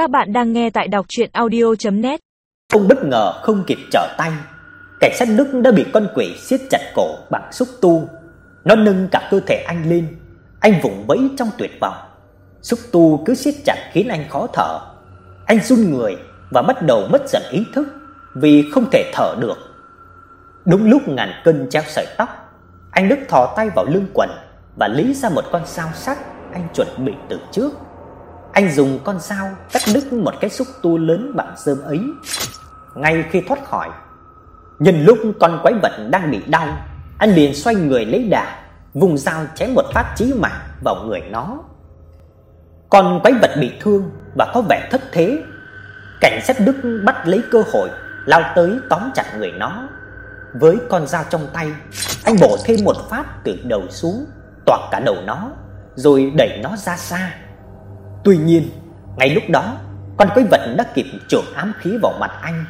Các bạn đang nghe tại đọc audio net Không bất ngờ không kịp trở tay, cảnh sát Đức đã bị con quỷ siết chặt cổ bằng xúc tu. Nó nâng cả cơ thể anh lên, anh vùng vẫy trong tuyệt vọng. Xúc tu cứ siết chặt khiến anh khó thở. Anh run người và bắt đầu mất dần ý thức vì không thể thở được. Đúng lúc ngàn cân treo sợi tóc, anh Đức thò tay vào lưng quần và lấy ra một con dao sắc anh chuẩn bị từ trước. Anh dùng con dao cắt đứt một cái xúc tu lớn bằng rơm ấy. Ngay khi thoát khỏi, nhân lúc con quái vật đang bị đau, anh liền xoay người lấy đà, vùng dao chém một phát chí mạng vào người nó. Con quái vật bị thương và có vẻ thất thế. Cảnh sát Đức bắt lấy cơ hội lao tới tóm chặt người nó. Với con dao trong tay, anh bổ thêm một phát từ đầu xuống, toạc cả đầu nó, rồi đẩy nó ra xa. Tuy nhiên, ngay lúc đó, con quái vật đã kịp chộp ám khí vào mặt anh.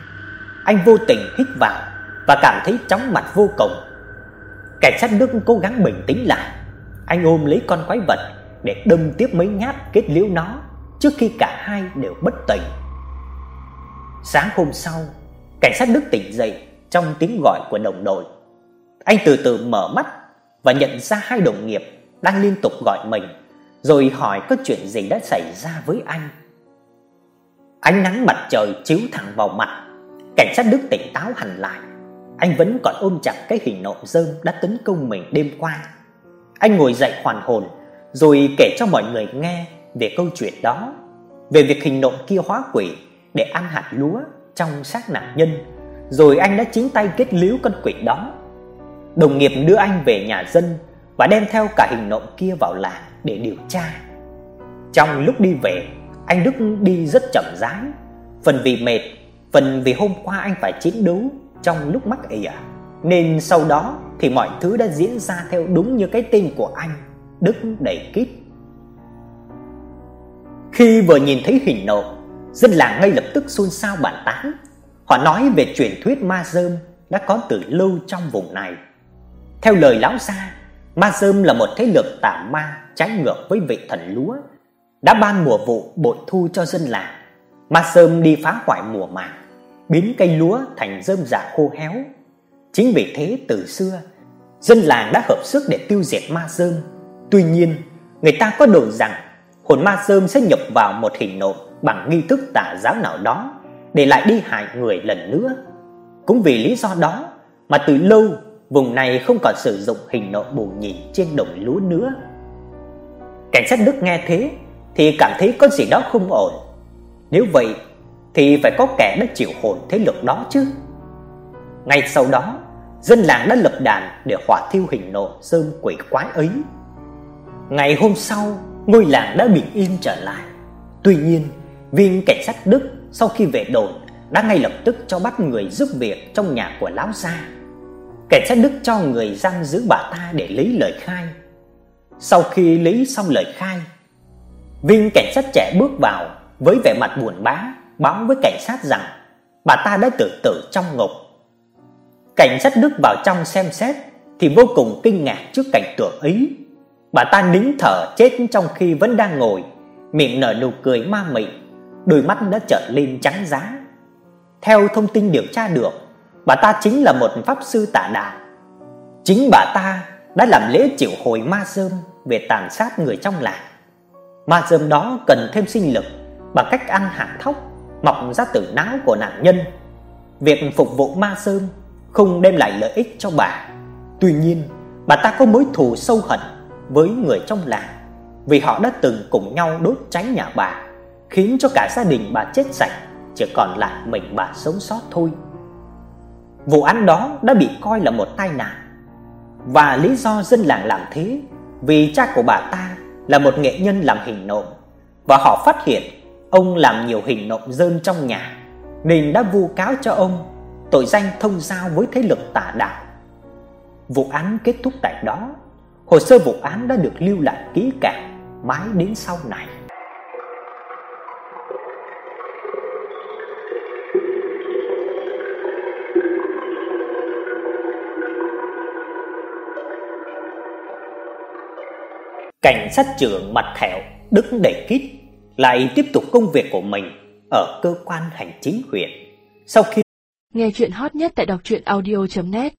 Anh vô tình hít vào và cảm thấy chóng mặt vô cùng. Cảnh sát Đức cố gắng bình tĩnh lại. Anh ôm lấy con quái vật để đâm tiếp mấy nhát kết liễu nó trước khi cả hai đều bất tỉnh. Sáng hôm sau, cảnh sát Đức tỉnh dậy trong tiếng gọi của đồng đội. Anh từ từ mở mắt và nhận ra hai đồng nghiệp đang liên tục gọi mình, rồi hỏi có chuyện gì đã xảy ra với anh. Ánh nắng mặt trời chiếu thẳng vào mặt, cảnh sát Đức tỉnh táo hẳn lại. Anh vẫn còn ôm chặt cái hình nộm rơm đã tấn công mình đêm qua. Anh ngồi dậy hoàn hồn, rồi kể cho mọi người nghe về câu chuyện đó, về việc hình nộm kia hóa quỷ để ăn hạt lúa trong xác nạn nhân, rồi anh đã chính tay kết liễu con quỷ đó. Đồng nghiệp đưa anh về nhà dân và đem theo cả hình nộm kia vào làng để điều tra. Trong lúc đi về, anh Đức đi rất chậm rãi, phần vì mệt, phần vì hôm qua anh phải chiến đấu trong lúc mắc ỉa, nên sau đó thì mọi thứ đã diễn ra theo đúng như cái tên của anh, Đức đầy kít. Khi vừa nhìn thấy hình nộm, dân làng ngay lập tức xôn xao bàn tán. Họ nói về truyền thuyết ma dơm đã có từ lâu trong vùng này. Theo lời lão gia, ma dơm là một thế lực tà ma trái ngược với vị thần lúa, đã ban mùa vụ bội thu cho dân làng. Ma dơm đi phá hoại mùa màng, biến cây lúa thành rơm rạ khô héo. Chính vì thế từ xưa, dân làng đã hợp sức để tiêu diệt ma dơm. Tuy nhiên, người ta có đồn rằng hồn ma dơm sẽ nhập vào một hình nộm bằng nghi thức tà giáo nào đó để lại đi hại người lần nữa. Cũng vì lý do đó mà từ lâu vùng này không còn sử dụng hình nộm bù nhìn trên đồng lúa nữa. Cảnh sát Đức nghe thế thì cảm thấy có gì đó không ổn. Nếu vậy thì phải có kẻ đã chịu hồn thế lực đó chứ. Ngay sau đó, dân làng đã lập đàn để hỏa thiêu hình nộm sơn quỷ quái ấy. Ngày hôm sau, ngôi làng đã bình yên trở lại. Tuy nhiên, viên cảnh sát Đức sau khi về đồn đã ngay lập tức cho bắt người giúp việc trong nhà của lão gia. Cảnh sát Đức cho người giam giữ bà ta để lấy lời khai. Sau khi lấy xong lời khai, viên cảnh sát trẻ bước vào với vẻ mặt buồn bã, báo với cảnh sát rằng bà ta đã tự tử trong ngục. Cảnh sát Đức vào trong xem xét thì vô cùng kinh ngạc trước cảnh tượng ấy. Bà ta nín thở chết trong khi vẫn đang ngồi, miệng nở nụ cười ma mị, đôi mắt đã trở lên trắng giá. Theo thông tin điều tra được, bà ta chính là một pháp sư tà đạo. Chính bà ta đã làm lễ triệu hồi ma dơm về tàn sát người trong làng. Ma dơm đó cần thêm sinh lực bằng cách ăn hạt thóc mọc ra từ não của nạn nhân. Việc phục vụ ma dơm không đem lại lợi ích cho bà. Tuy nhiên, bà ta có mối thù sâu hận với người trong làng vì họ đã từng cùng nhau đốt cháy nhà bà, khiến cho cả gia đình bà chết sạch, chỉ còn lại mình bà sống sót thôi. Vụ án đó đã bị coi là một tai nạn. Và lý do dân làng làm thế, vì cha của bà ta là một nghệ nhân làm hình nộm và họ phát hiện ông làm nhiều hình nộm dơn trong nhà, nên đã vu cáo cho ông tội danh thông giao với thế lực tà đạo. Vụ án kết thúc tại đó Hồ sơ vụ án đã được lưu lại kỹ càng mãi đến sau này. Cảnh sát trưởng mặt thẹo đứng đầy kít lại tiếp tục công việc của mình ở cơ quan hành chính huyện. Sau khi nghe chuyện hot nhất tại đọc truyện audio net